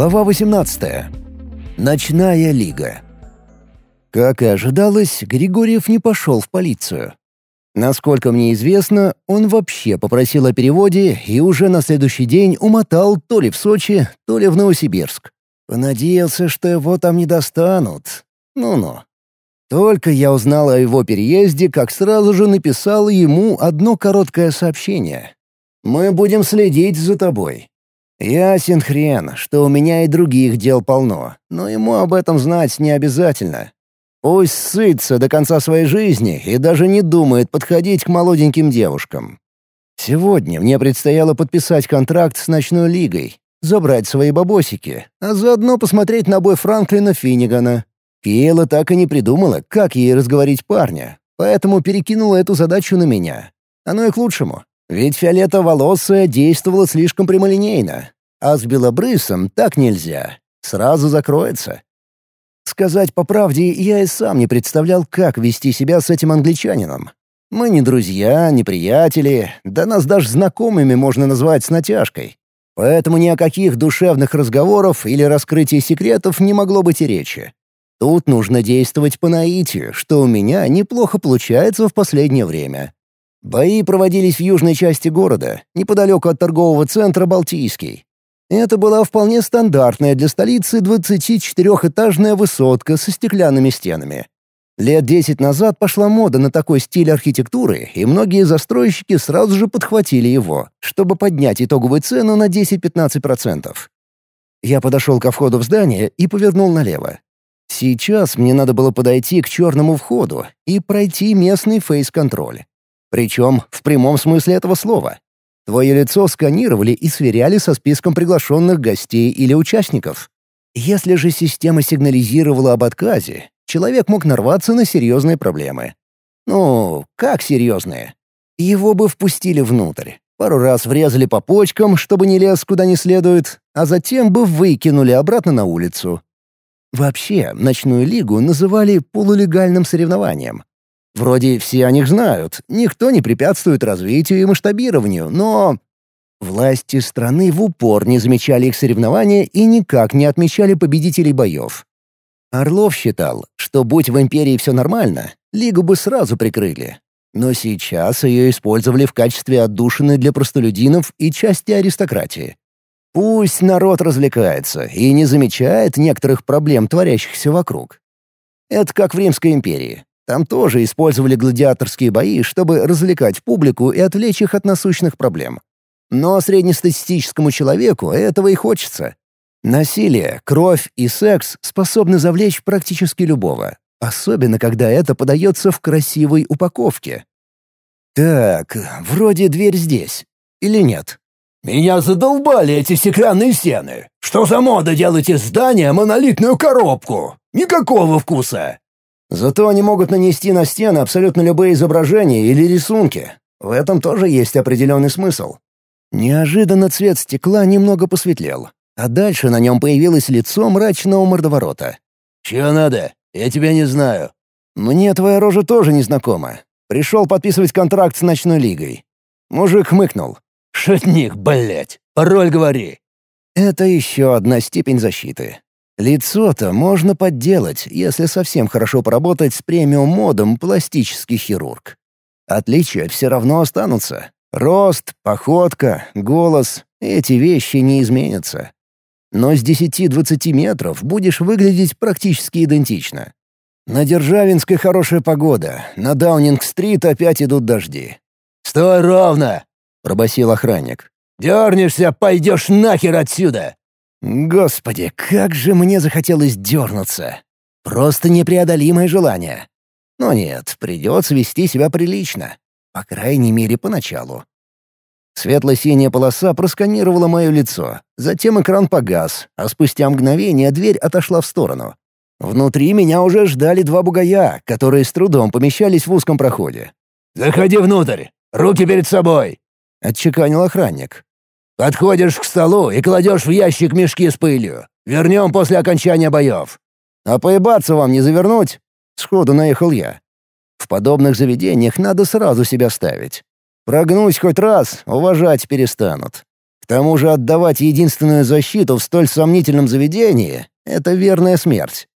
Глава 18. Ночная лига. Как и ожидалось, Григорьев не пошел в полицию. Насколько мне известно, он вообще попросил о переводе и уже на следующий день умотал то ли в Сочи, то ли в Новосибирск. Понадеялся, что его там не достанут. Ну-ну. Только я узнал о его переезде, как сразу же написал ему одно короткое сообщение. «Мы будем следить за тобой. Ясен хрен, что у меня и других дел полно, но ему об этом знать не обязательно. Пусть сытся до конца своей жизни и даже не думает подходить к молоденьким девушкам. Сегодня мне предстояло подписать контракт с ночной лигой, забрать свои бабосики, а заодно посмотреть на бой Франклина Финнигана. Кейла так и не придумала, как ей разговорить парня, поэтому перекинула эту задачу на меня. Оно и к лучшему. Ведь фиолетоволосая действовала слишком прямолинейно, а с белобрысом так нельзя. Сразу закроется. Сказать по правде, я и сам не представлял, как вести себя с этим англичанином. Мы не друзья, не приятели, да нас даже знакомыми можно назвать с натяжкой. Поэтому ни о каких душевных разговоров или раскрытии секретов не могло быть и речи. Тут нужно действовать по наитию, что у меня неплохо получается в последнее время. Бои проводились в южной части города, неподалеку от торгового центра «Балтийский». Это была вполне стандартная для столицы 24-этажная высотка со стеклянными стенами. Лет десять назад пошла мода на такой стиль архитектуры, и многие застройщики сразу же подхватили его, чтобы поднять итоговую цену на 10-15%. Я подошел ко входу в здание и повернул налево. Сейчас мне надо было подойти к черному входу и пройти местный фейс-контроль. Причем в прямом смысле этого слова. Твое лицо сканировали и сверяли со списком приглашенных гостей или участников. Если же система сигнализировала об отказе, человек мог нарваться на серьезные проблемы. Ну, как серьезные? Его бы впустили внутрь. Пару раз врезали по почкам, чтобы не лез куда не следует, а затем бы выкинули обратно на улицу. Вообще, ночную лигу называли полулегальным соревнованием. Вроде все о них знают, никто не препятствует развитию и масштабированию, но... Власти страны в упор не замечали их соревнования и никак не отмечали победителей боев. Орлов считал, что будь в империи все нормально, лигу бы сразу прикрыли. Но сейчас ее использовали в качестве отдушины для простолюдинов и части аристократии. Пусть народ развлекается и не замечает некоторых проблем, творящихся вокруг. Это как в Римской империи. Там тоже использовали гладиаторские бои, чтобы развлекать публику и отвлечь их от насущных проблем. Но среднестатистическому человеку этого и хочется. Насилие, кровь и секс способны завлечь практически любого, особенно когда это подается в красивой упаковке. Так, вроде дверь здесь. Или нет? «Меня задолбали эти стеклянные стены! Что за мода делать из здания монолитную коробку? Никакого вкуса! Зато они могут нанести на стены абсолютно любые изображения или рисунки. В этом тоже есть определенный смысл. Неожиданно цвет стекла немного посветлел, а дальше на нем появилось лицо мрачного мордоворота. «Чего надо? Я тебя не знаю». «Мне твоя рожа тоже не знакома. Пришел подписывать контракт с ночной лигой». Мужик хмыкнул. «Шутник, блядь! Пароль говори!» Это еще одна степень защиты. Лицо-то можно подделать, если совсем хорошо поработать с премиум-модом пластический хирург. Отличия все равно останутся. Рост, походка, голос — эти вещи не изменятся. Но с 10-20 метров будешь выглядеть практически идентично. На Державинской хорошая погода, на Даунинг-стрит опять идут дожди. «Стой ровно!» — пробасил охранник. «Дернешься, пойдешь нахер отсюда!» Господи, как же мне захотелось дернуться. Просто непреодолимое желание. Но нет, придется вести себя прилично. По крайней мере, поначалу. Светло-синяя полоса просканировала мое лицо. Затем экран погас, а спустя мгновение дверь отошла в сторону. Внутри меня уже ждали два бугая, которые с трудом помещались в узком проходе. «Заходи внутрь! Руки перед собой!» — отчеканил охранник. Подходишь к столу и кладешь в ящик мешки с пылью. Вернем после окончания боев». «А поебаться вам не завернуть?» Сходу наехал я. В подобных заведениях надо сразу себя ставить. Прогнусь хоть раз, уважать перестанут. К тому же отдавать единственную защиту в столь сомнительном заведении — это верная смерть.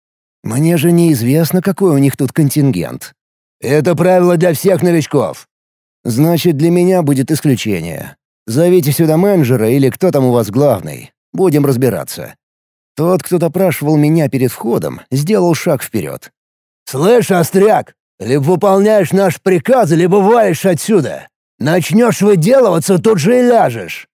Мне же неизвестно, какой у них тут контингент. Это правило для всех новичков. Значит, для меня будет исключение. Зовите сюда менеджера или кто там у вас главный. Будем разбираться. Тот, кто допрашивал меня перед входом, сделал шаг вперед. «Слышь, Остряк, либо выполняешь наш приказ, либо валишь отсюда. Начнешь выделываться, тут же и ляжешь».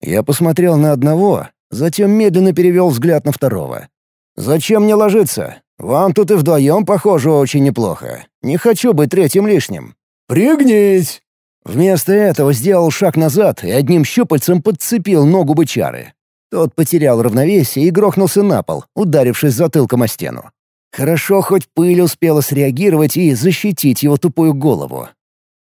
Я посмотрел на одного, затем медленно перевел взгляд на второго. «Зачем мне ложиться? Вам тут и вдвоем, похоже, очень неплохо. Не хочу быть третьим лишним». «Пригнись!» Вместо этого сделал шаг назад и одним щупальцем подцепил ногу бычары. Тот потерял равновесие и грохнулся на пол, ударившись затылком о стену. Хорошо, хоть пыль успела среагировать и защитить его тупую голову.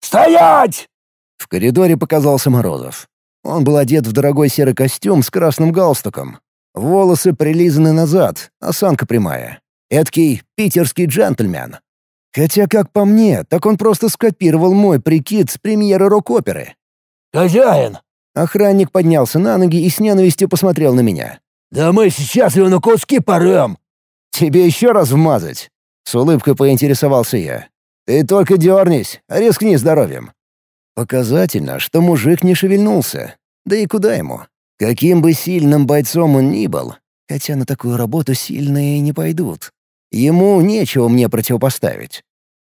«Стоять!» В коридоре показался Морозов. Он был одет в дорогой серый костюм с красным галстуком, Волосы прилизаны назад, осанка прямая. Эдкий питерский джентльмен. Хотя, как по мне, так он просто скопировал мой прикид с премьеры рок-оперы. «Хозяин!» Охранник поднялся на ноги и с ненавистью посмотрел на меня. «Да мы сейчас его на куски порвем!» «Тебе еще раз вмазать?» С улыбкой поинтересовался я. «Ты только дернись, рискни здоровьем». Показательно, что мужик не шевельнулся. Да и куда ему? Каким бы сильным бойцом он ни был, хотя на такую работу сильные не пойдут, ему нечего мне противопоставить.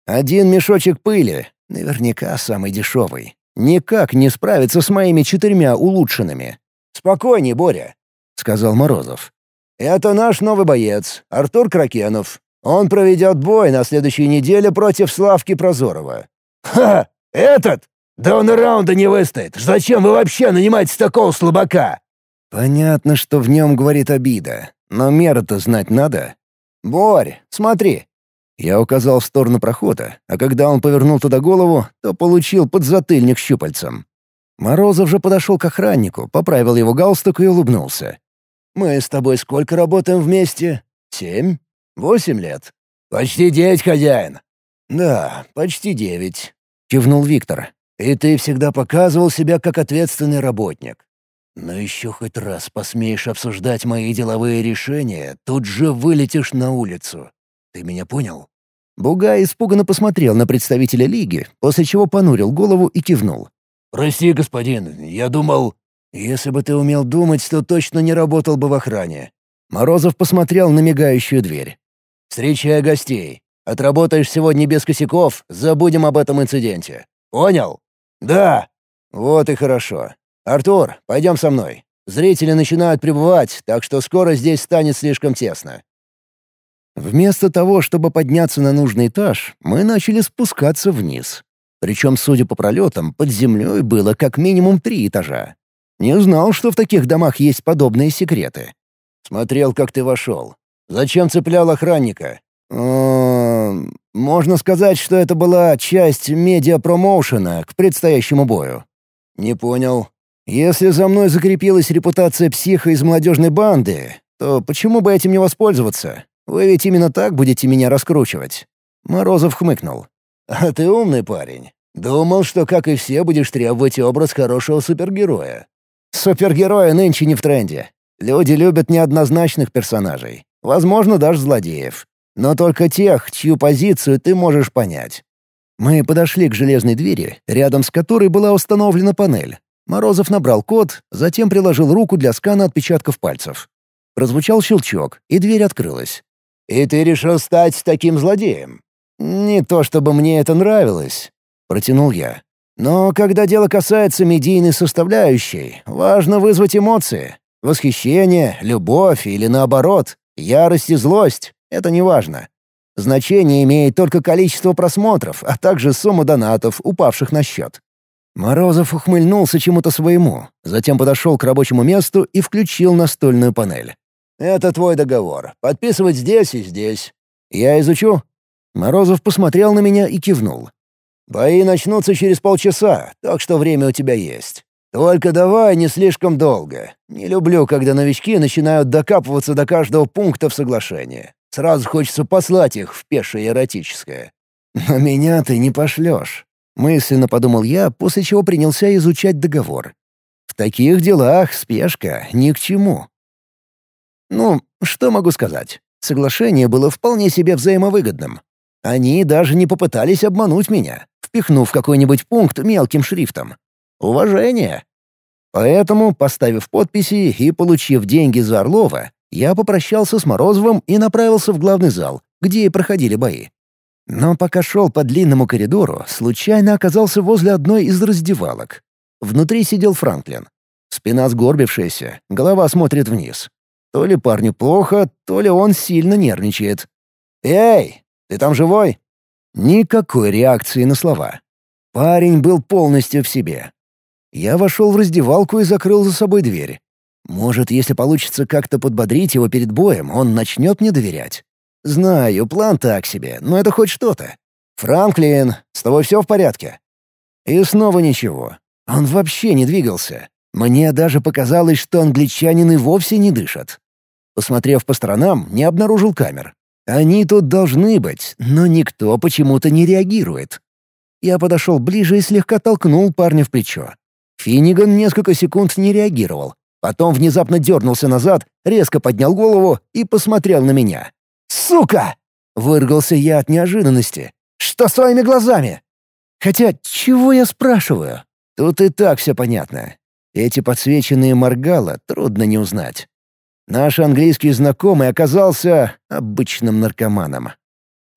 Один мешочек пыли, наверняка самый дешевый, никак не справится с моими четырьмя улучшенными. «Спокойней, Боря», — сказал Морозов. «Это наш новый боец, Артур Кракенов. Он проведет бой на следующей неделе против Славки Прозорова». «Ха! Этот? Да он раунда не выстоит. Зачем вы вообще нанимаете такого слабака?» Понятно, что в нем говорит обида, но меры-то знать надо. «Борь, смотри!» Я указал в сторону прохода, а когда он повернул туда голову, то получил подзатыльник щупальцем. Морозов же подошел к охраннику, поправил его галстук и улыбнулся. «Мы с тобой сколько работаем вместе? Семь? Восемь лет?» «Почти девять, хозяин». «Да, почти девять», — кивнул Виктор. «И ты всегда показывал себя как ответственный работник. Но еще хоть раз посмеешь обсуждать мои деловые решения, тут же вылетишь на улицу. Ты меня понял?» Бугай испуганно посмотрел на представителя Лиги, после чего понурил голову и кивнул. «Прости, господин, я думал...» «Если бы ты умел думать, то точно не работал бы в охране». Морозов посмотрел на мигающую дверь. «Встречай гостей. Отработаешь сегодня без косяков, забудем об этом инциденте. Понял?» «Да». «Вот и хорошо. «Артур, пойдем со мной. Зрители начинают прибывать, так что скоро здесь станет слишком тесно». Вместо того, чтобы подняться на нужный этаж, мы начали спускаться вниз. Причем, судя по пролетам, под землей было как минимум три этажа. Не знал, что в таких домах есть подобные секреты. Смотрел, как ты вошел. Зачем цеплял охранника? Можно сказать, что это была часть медиапромоушена к предстоящему бою. Не понял. Если за мной закрепилась репутация психа из молодежной банды, то почему бы этим не воспользоваться? Вы ведь именно так будете меня раскручивать». Морозов хмыкнул. «А ты умный парень. Думал, что, как и все, будешь требовать образ хорошего супергероя. Супергерои нынче не в тренде. Люди любят неоднозначных персонажей. Возможно, даже злодеев. Но только тех, чью позицию ты можешь понять. Мы подошли к железной двери, рядом с которой была установлена панель, Морозов набрал код, затем приложил руку для скана отпечатков пальцев. Прозвучал щелчок, и дверь открылась. «И ты решил стать таким злодеем?» «Не то чтобы мне это нравилось», — протянул я. «Но когда дело касается медийной составляющей, важно вызвать эмоции. Восхищение, любовь или наоборот, ярость и злость — это не важно. Значение имеет только количество просмотров, а также сумма донатов, упавших на счет. Морозов ухмыльнулся чему-то своему, затем подошел к рабочему месту и включил настольную панель. «Это твой договор. Подписывать здесь и здесь. Я изучу». Морозов посмотрел на меня и кивнул. «Бои начнутся через полчаса, так что время у тебя есть. Только давай не слишком долго. Не люблю, когда новички начинают докапываться до каждого пункта в соглашении. Сразу хочется послать их в пешее эротическое. Но меня ты не пошлешь. Мысленно подумал я, после чего принялся изучать договор. В таких делах спешка ни к чему. Ну, что могу сказать? Соглашение было вполне себе взаимовыгодным. Они даже не попытались обмануть меня, впихнув какой-нибудь пункт мелким шрифтом. Уважение. Поэтому, поставив подписи и получив деньги за Орлова, я попрощался с Морозовым и направился в главный зал, где и проходили бои. Но пока шел по длинному коридору, случайно оказался возле одной из раздевалок. Внутри сидел Франклин. Спина сгорбившаяся, голова смотрит вниз. То ли парню плохо, то ли он сильно нервничает. «Эй, ты там живой?» Никакой реакции на слова. Парень был полностью в себе. Я вошел в раздевалку и закрыл за собой дверь. Может, если получится как-то подбодрить его перед боем, он начнет мне доверять. Знаю, план так себе, но это хоть что-то. «Франклин, с тобой все в порядке?» И снова ничего. Он вообще не двигался. Мне даже показалось, что англичанин и вовсе не дышат. Посмотрев по сторонам, не обнаружил камер. Они тут должны быть, но никто почему-то не реагирует. Я подошел ближе и слегка толкнул парня в плечо. Финниган несколько секунд не реагировал. Потом внезапно дернулся назад, резко поднял голову и посмотрел на меня. «Сука!» — выргался я от неожиданности. «Что с твоими глазами?» Хотя, чего я спрашиваю? Тут и так все понятно. Эти подсвеченные моргала трудно не узнать. Наш английский знакомый оказался обычным наркоманом.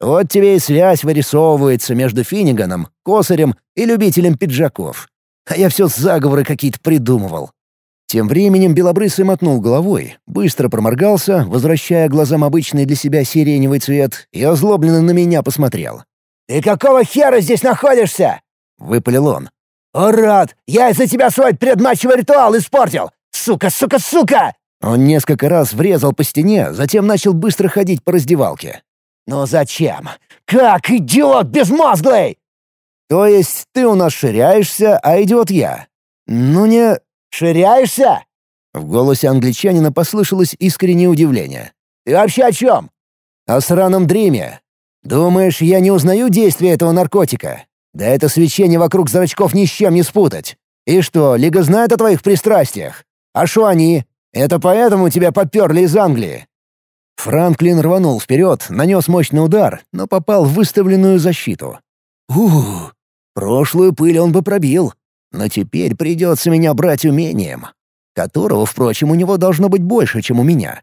Вот тебе и связь вырисовывается между Финниганом, Косарем и любителем пиджаков. А я все заговоры какие-то придумывал. Тем временем Белобрысый мотнул головой, быстро проморгался, возвращая глазам обычный для себя сиреневый цвет, и озлобленно на меня посмотрел. «Ты какого хера здесь находишься?» — выпалил он. «О, рад! Я из-за тебя свой предматчевый ритуал испортил! Сука, сука, сука!» Он несколько раз врезал по стене, затем начал быстро ходить по раздевалке. «Ну зачем? Как идиот безмозглый!» «То есть ты у нас ширяешься, а идиот я?» «Ну не...» «Ширяешься?» В голосе англичанина послышалось искреннее удивление. «Ты вообще о чем?» «О сраном дриме. Думаешь, я не узнаю действия этого наркотика? Да это свечение вокруг зрачков ни с чем не спутать. И что, Лига знает о твоих пристрастиях? А что они? Это поэтому тебя поперли из Англии?» Франклин рванул вперед, нанес мощный удар, но попал в выставленную защиту. Ух, прошлую пыль он бы пробил, но теперь придется меня брать умением, которого, впрочем, у него должно быть больше, чем у меня.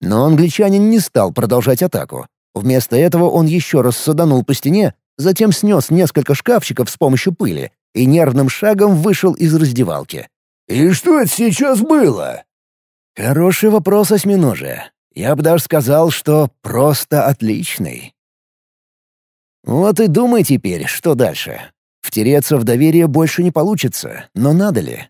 Но англичанин не стал продолжать атаку. Вместо этого он еще раз саданул по стене, затем снес несколько шкафчиков с помощью пыли и нервным шагом вышел из раздевалки. «И что это сейчас было?» «Хороший вопрос, осьминоже. Я бы даже сказал, что просто отличный». Вот и думай теперь, что дальше. Втереться в доверие больше не получится, но надо ли?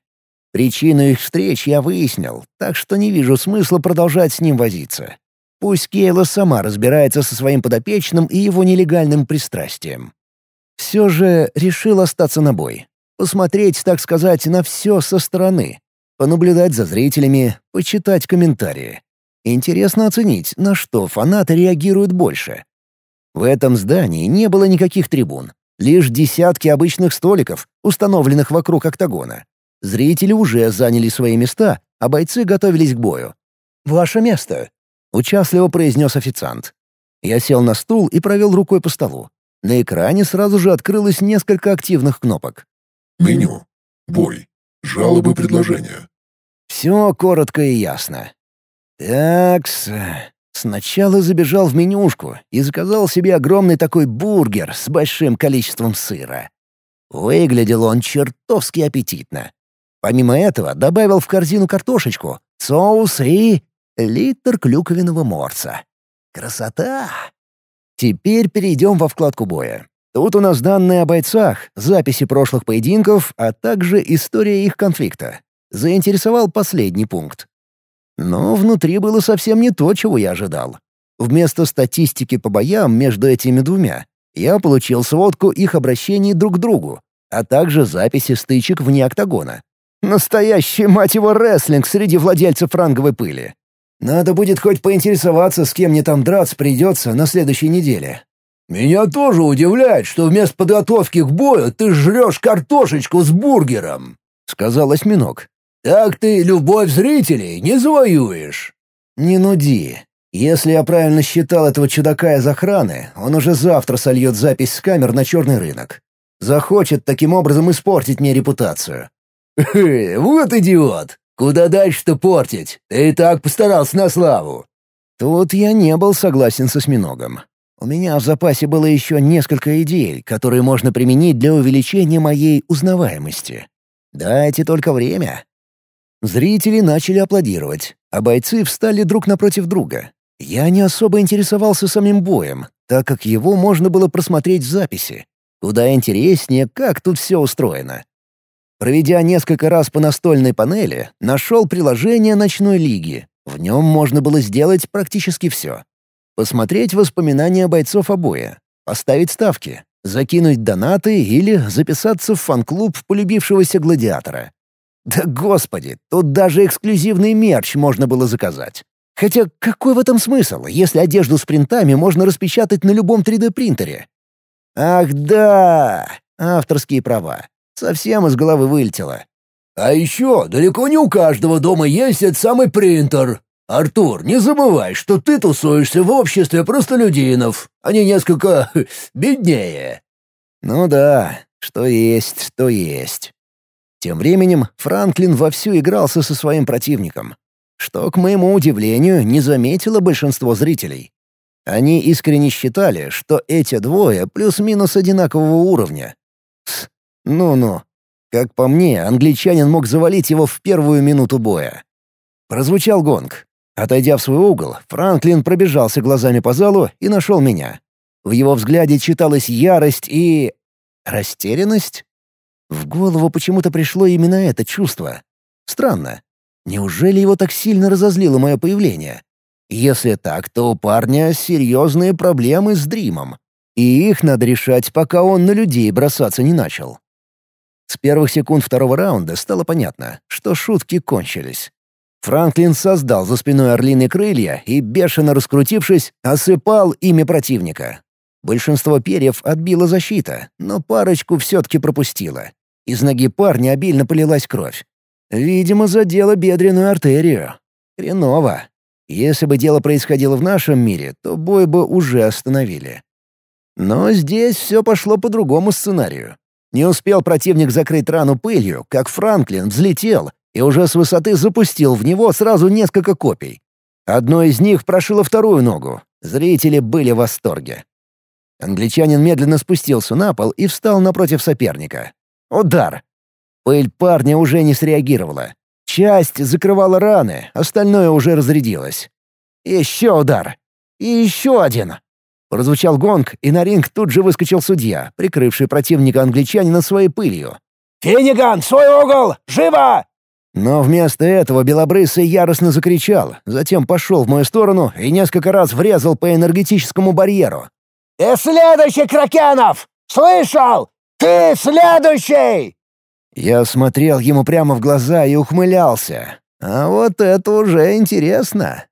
Причину их встреч я выяснил, так что не вижу смысла продолжать с ним возиться. Пусть Кейла сама разбирается со своим подопечным и его нелегальным пристрастием. Все же решил остаться на бой. Посмотреть, так сказать, на все со стороны. Понаблюдать за зрителями, почитать комментарии. Интересно оценить, на что фанаты реагируют больше. В этом здании не было никаких трибун. Лишь десятки обычных столиков, установленных вокруг октагона. Зрители уже заняли свои места, а бойцы готовились к бою. «Ваше место», — участливо произнес официант. Я сел на стул и провел рукой по столу. На экране сразу же открылось несколько активных кнопок. «Меню. Бой. Жалобы, предложения». Все коротко и ясно. Такс, Сначала забежал в менюшку и заказал себе огромный такой бургер с большим количеством сыра. Выглядел он чертовски аппетитно. Помимо этого добавил в корзину картошечку, соус и... литр клюковенного морса. Красота! Теперь перейдем во вкладку боя. Тут у нас данные о бойцах, записи прошлых поединков, а также история их конфликта. Заинтересовал последний пункт. Но внутри было совсем не то, чего я ожидал. Вместо статистики по боям между этими двумя я получил сводку их обращений друг к другу, а также записи стычек вне октагона. Настоящий, мать его, рестлинг среди владельцев франговой пыли. Надо будет хоть поинтересоваться, с кем мне там драться придется на следующей неделе. «Меня тоже удивляет, что вместо подготовки к бою ты жрешь картошечку с бургером», — сказал осьминог. Так ты любовь зрителей не завоюешь». «Не нуди. Если я правильно считал этого чудака из охраны, он уже завтра сольет запись с камер на черный рынок. Захочет таким образом испортить мне репутацию». «Вот идиот! Куда дальше-то портить? Ты и так постарался на славу». Тут я не был согласен со осьминогом. У меня в запасе было еще несколько идей, которые можно применить для увеличения моей узнаваемости. Дайте только время. Зрители начали аплодировать, а бойцы встали друг напротив друга. Я не особо интересовался самим боем, так как его можно было просмотреть в записи. Куда интереснее, как тут все устроено. Проведя несколько раз по настольной панели, нашел приложение ночной лиги. В нем можно было сделать практически все. Посмотреть воспоминания бойцов обоя, поставить ставки, закинуть донаты или записаться в фан-клуб полюбившегося гладиатора. Да господи, тут даже эксклюзивный мерч можно было заказать. Хотя какой в этом смысл, если одежду с принтами можно распечатать на любом 3D-принтере? Ах да, авторские права. Совсем из головы вылетело. А еще далеко не у каждого дома есть этот самый принтер. Артур, не забывай, что ты тусуешься в обществе простолюдинов. Они несколько беднее. Ну да, что есть, то есть. Тем временем Франклин вовсю игрался со своим противником, что, к моему удивлению, не заметило большинство зрителей. Они искренне считали, что эти двое плюс-минус одинакового уровня. Ну-ну. Как по мне, англичанин мог завалить его в первую минуту боя. Прозвучал гонг. Отойдя в свой угол, Франклин пробежался глазами по залу и нашел меня. В его взгляде читалась ярость и... растерянность? В голову почему-то пришло именно это чувство. Странно. Неужели его так сильно разозлило мое появление? Если так, то у парня серьезные проблемы с Дримом. И их надо решать, пока он на людей бросаться не начал. С первых секунд второго раунда стало понятно, что шутки кончились. Франклин создал за спиной орлиные крылья и, бешено раскрутившись, осыпал ими противника. Большинство перьев отбила защита, но парочку все-таки пропустила. Из ноги парня обильно полилась кровь. Видимо, задела бедренную артерию. Хреново. Если бы дело происходило в нашем мире, то бой бы уже остановили. Но здесь все пошло по другому сценарию. Не успел противник закрыть рану пылью, как Франклин взлетел и уже с высоты запустил в него сразу несколько копий. Одно из них прошило вторую ногу. Зрители были в восторге. Англичанин медленно спустился на пол и встал напротив соперника. Удар. Пыль парня уже не среагировала. Часть закрывала раны, остальное уже разрядилось. Еще удар. И еще один. Прозвучал гонг, и на ринг тут же выскочил судья, прикрывший противника англичанина своей пылью. «Финниган, свой угол! Живо!» Но вместо этого Белобрысый яростно закричал, затем пошел в мою сторону и несколько раз врезал по энергетическому барьеру. «Ты следующий, Кракенов! Слышал? Ты следующий!» Я смотрел ему прямо в глаза и ухмылялся. А вот это уже интересно.